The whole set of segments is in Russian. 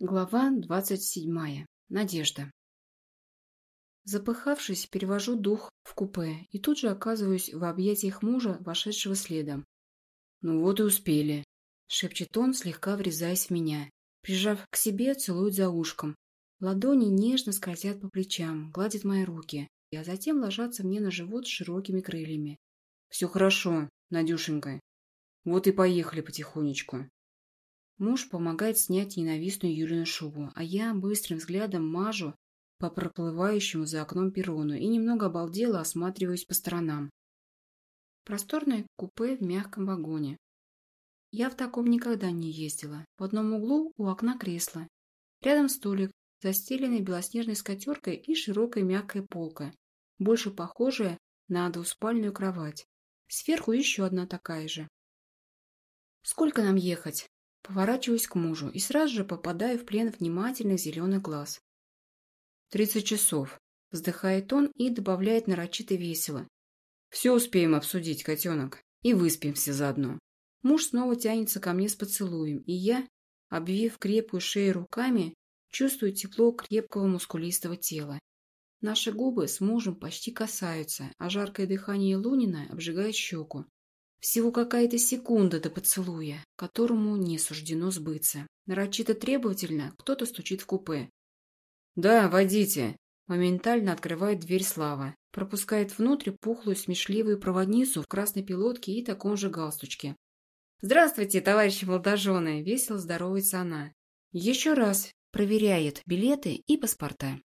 Глава двадцать седьмая. Надежда. Запыхавшись, перевожу дух в купе и тут же оказываюсь в объятиях мужа, вошедшего следом. «Ну вот и успели», — шепчет он, слегка врезаясь в меня. Прижав к себе, целует за ушком. Ладони нежно скользят по плечам, гладят мои руки, а затем ложатся мне на живот широкими крыльями. «Все хорошо, Надюшенька. Вот и поехали потихонечку». Муж помогает снять ненавистную Юлину шубу, а я быстрым взглядом мажу по проплывающему за окном перрону и немного обалдело осматриваюсь по сторонам. Просторное купе в мягком вагоне. Я в таком никогда не ездила. В одном углу у окна кресло. Рядом столик, застеленный белоснежной скатеркой и широкая мягкая полка, больше похожая на двуспальную кровать. Сверху еще одна такая же. «Сколько нам ехать?» Поворачиваюсь к мужу и сразу же попадаю в плен внимательных зеленых глаз. «Тридцать часов», — вздыхает он и добавляет нарочито весело. «Все успеем обсудить, котенок, и выспимся заодно». Муж снова тянется ко мне с поцелуем, и я, обвив крепкую шею руками, чувствую тепло крепкого мускулистого тела. Наши губы с мужем почти касаются, а жаркое дыхание Лунина обжигает щеку. Всего какая-то секунда до поцелуя, которому не суждено сбыться. Нарочито требовательно кто-то стучит в купе. «Да, водите!» Моментально открывает дверь Слава. Пропускает внутрь пухлую смешливую проводницу в красной пилотке и таком же галстучке. «Здравствуйте, товарищи молодожены!» – весело здоровается она. Еще раз проверяет билеты и паспорта.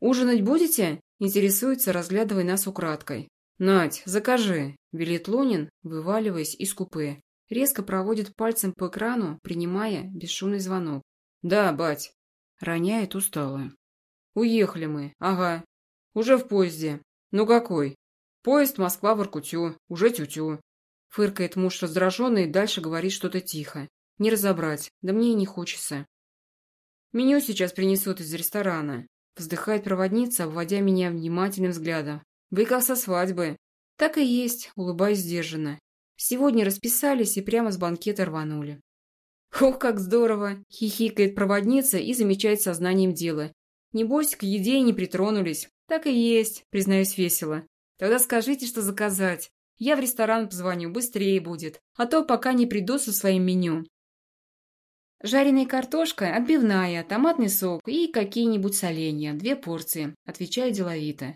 «Ужинать будете?» – интересуется, разглядывая нас украдкой. «Надь, закажи!» – велит Лунин, вываливаясь из купе. Резко проводит пальцем по экрану, принимая бесшумный звонок. «Да, бать!» – роняет устало. «Уехали мы, ага. Уже в поезде. Ну какой? Поезд Москва-Воркутю, уже тю-тю». Фыркает муж раздраженный и дальше говорит что-то тихо. Не разобрать, да мне и не хочется. «Меню сейчас принесут из ресторана», – вздыхает проводница, обводя меня внимательным взглядом. Как со свадьбы. Так и есть, улыбаясь сдержанно. Сегодня расписались и прямо с банкета рванули. Ох, как здорово! Хихикает проводница и замечает сознанием дела. Небось, к еде не притронулись. Так и есть, признаюсь весело. Тогда скажите, что заказать. Я в ресторан позвоню, быстрее будет. А то пока не приду со своим меню. Жареная картошка, отбивная, томатный сок и какие-нибудь соленья. Две порции, отвечаю деловито.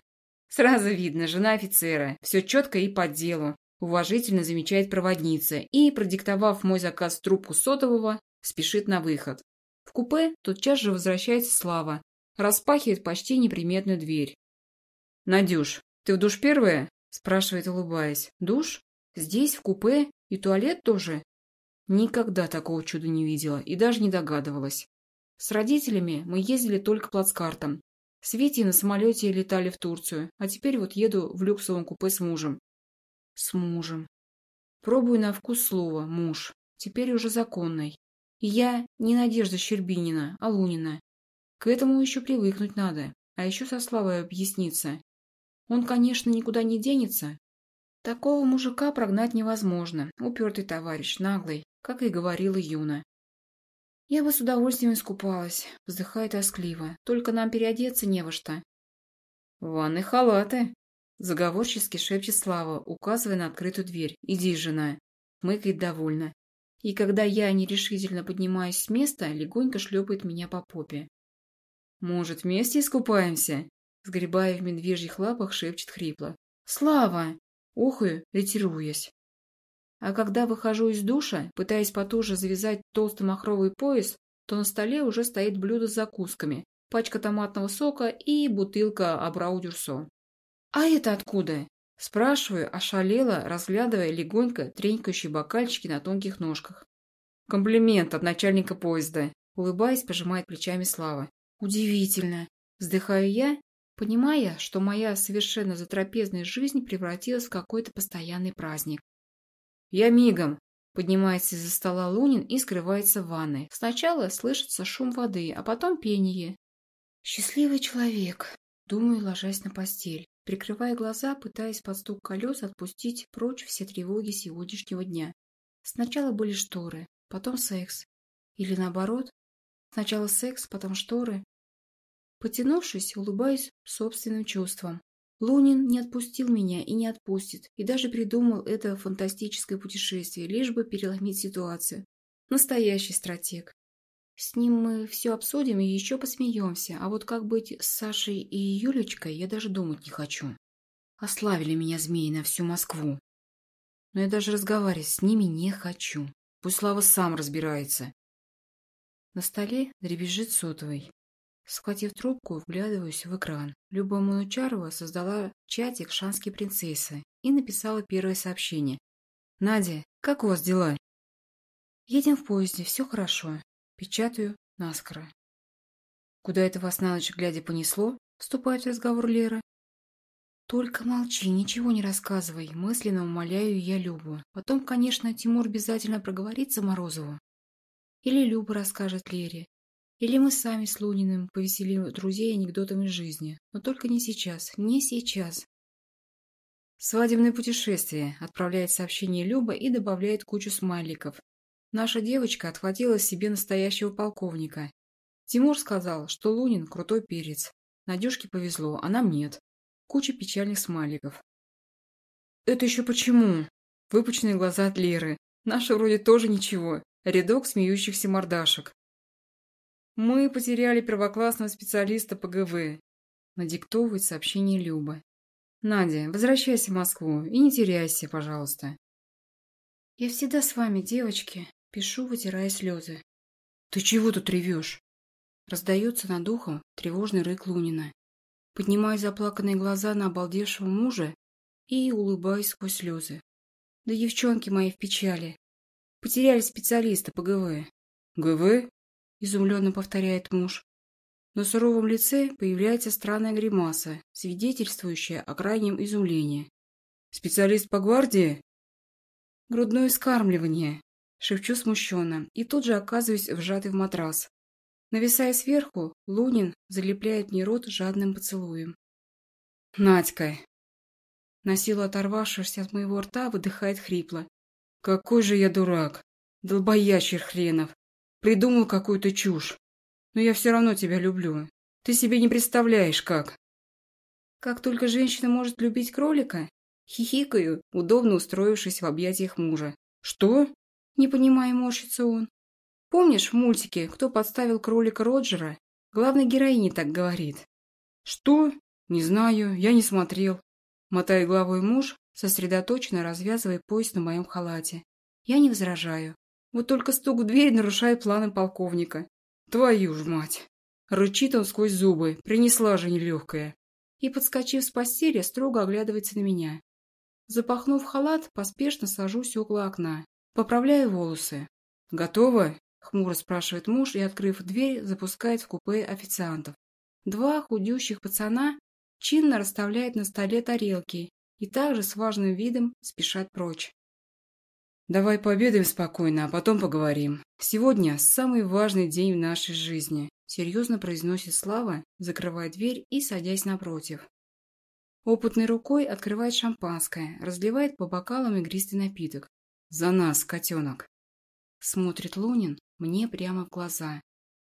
Сразу видно, жена офицера. Все четко и по делу. Уважительно замечает проводница и, продиктовав мой заказ трубку сотового, спешит на выход. В купе тотчас же возвращается Слава. Распахивает почти неприметную дверь. «Надюш, ты в душ первая?» спрашивает, улыбаясь. «Душ? Здесь, в купе? И туалет тоже?» Никогда такого чуда не видела и даже не догадывалась. С родителями мы ездили только плацкартом, с Витей на самолете летали в Турцию, а теперь вот еду в люксовом купе с мужем. С мужем. Пробую на вкус слова «муж», теперь уже законный. И я не Надежда Щербинина, а Лунина. К этому еще привыкнуть надо, а еще со Славой объясниться. Он, конечно, никуда не денется. Такого мужика прогнать невозможно, упертый товарищ, наглый, как и говорила Юна. «Я бы с удовольствием искупалась», — вздыхает тоскливо. «Только нам переодеться не во что». «Ванны халаты», — заговорчески шепчет Слава, указывая на открытую дверь. «Иди, жена», — мыкает довольно. И когда я нерешительно поднимаюсь с места, легонько шлепает меня по попе. «Может, вместе искупаемся?» Сгребая в медвежьих лапах, шепчет хрипло. «Слава!» Охаю, ретируясь. А когда выхожу из душа, пытаясь потуже завязать толстый махровый пояс, то на столе уже стоит блюдо с закусками, пачка томатного сока и бутылка абрау-дюрсо. «А это откуда?» Спрашиваю, ошалела, разглядывая легонько тренькающие бокальчики на тонких ножках. «Комплимент от начальника поезда», улыбаясь, пожимает плечами Слава. «Удивительно!» Вздыхаю я, понимая, что моя совершенно затрапезная жизнь превратилась в какой-то постоянный праздник. «Я мигом!» Поднимается из-за стола Лунин и скрывается в ванной. Сначала слышится шум воды, а потом пение. «Счастливый человек!» Думаю, ложась на постель. Прикрывая глаза, пытаясь под стук колес отпустить прочь все тревоги сегодняшнего дня. Сначала были шторы, потом секс. Или наоборот. Сначала секс, потом шторы. Потянувшись, улыбаюсь собственным чувствам. Лунин не отпустил меня и не отпустит, и даже придумал это фантастическое путешествие, лишь бы переломить ситуацию. Настоящий стратег. С ним мы все обсудим и еще посмеемся, а вот как быть с Сашей и Юлечкой, я даже думать не хочу. Ославили меня змеи на всю Москву. Но я даже разговаривать с ними не хочу. Пусть Слава сам разбирается. На столе дребезжит сотовый. Схватив трубку, вглядываюсь в экран. Люба Манучарова создала чатик шанской принцессы и написала первое сообщение. «Надя, как у вас дела?» «Едем в поезде, все хорошо. Печатаю наскоро. «Куда это вас на ночь глядя понесло?» – вступает в разговор Лера. «Только молчи, ничего не рассказывай», – мысленно умоляю я Любу. Потом, конечно, Тимур обязательно проговорится Морозову. Или Люба расскажет Лере. Или мы сами с Луниным повеселим друзей анекдотами жизни. Но только не сейчас, не сейчас. «Свадебное путешествие», – отправляет сообщение Люба и добавляет кучу смайликов. Наша девочка отхватила себе настоящего полковника. Тимур сказал, что Лунин крутой перец. Надюшке повезло, а нам нет. Куча печальных смайликов. «Это еще почему?» Выпученные глаза от Леры. Наши вроде тоже ничего. Рядок смеющихся мордашек. «Мы потеряли первоклассного специалиста по ГВ», надиктовывает сообщение Люба. «Надя, возвращайся в Москву и не теряйся, пожалуйста». «Я всегда с вами, девочки», Пишу, вытирая слезы. «Ты чего тут ревешь?» Раздается над ухом тревожный рык Лунина. Поднимаю заплаканные глаза на обалдевшего мужа и улыбаюсь сквозь слезы. Да девчонки мои в печали. Потеряли специалиста по ГВ. «ГВ?» – изумленно повторяет муж. На суровом лице появляется странная гримаса, свидетельствующая о крайнем изумлении. «Специалист по гвардии?» «Грудное скармливание», Шепчу смущенно и тут же оказываюсь вжатый в матрас. Нависая сверху, Лунин залепляет мне рот жадным поцелуем. «Надька!» На силу оторвавшись от моего рта, выдыхает хрипло. «Какой же я дурак! Долбоящер хренов! Придумал какую-то чушь! Но я все равно тебя люблю. Ты себе не представляешь, как!» Как только женщина может любить кролика, хихикаю, удобно устроившись в объятиях мужа. «Что?» Не понимая, морщится он. Помнишь в мультике, кто подставил кролика Роджера? Главной героине так говорит. Что? Не знаю, я не смотрел. Мотает головой муж, сосредоточенно развязывая пояс на моем халате. Я не возражаю. Вот только стук в дверь нарушает планы полковника. Твою ж мать! Рычит он сквозь зубы, принесла же нелегкая. И, подскочив с постели, строго оглядывается на меня. Запахнув халат, поспешно сажусь около окна. Поправляю волосы. «Готово?» – хмуро спрашивает муж и, открыв дверь, запускает в купе официантов. Два худющих пацана чинно расставляют на столе тарелки и также с важным видом спешат прочь. «Давай пообедаем спокойно, а потом поговорим. Сегодня самый важный день в нашей жизни», – серьезно произносит Слава, закрывая дверь и садясь напротив. Опытной рукой открывает шампанское, разливает по бокалам игристый напиток, «За нас, котенок!» Смотрит Лунин мне прямо в глаза.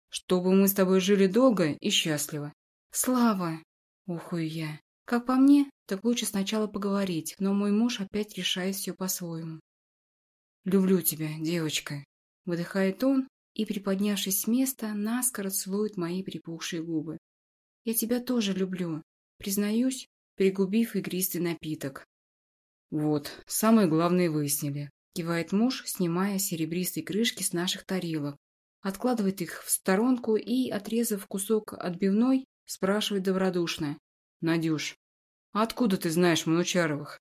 «Чтобы мы с тобой жили долго и счастливо!» «Слава!» – ухую я. Как по мне, так лучше сначала поговорить, но мой муж опять решает все по-своему. «Люблю тебя, девочка!» – выдыхает он и, приподнявшись с места, наскоро целует мои припухшие губы. «Я тебя тоже люблю», – признаюсь, пригубив игристый напиток. Вот, самое главное выяснили. Кивает муж, снимая серебристые крышки с наших тарелок. Откладывает их в сторонку и, отрезав кусок отбивной, спрашивает добродушно. «Надюш, а откуда ты знаешь Манучаровых?»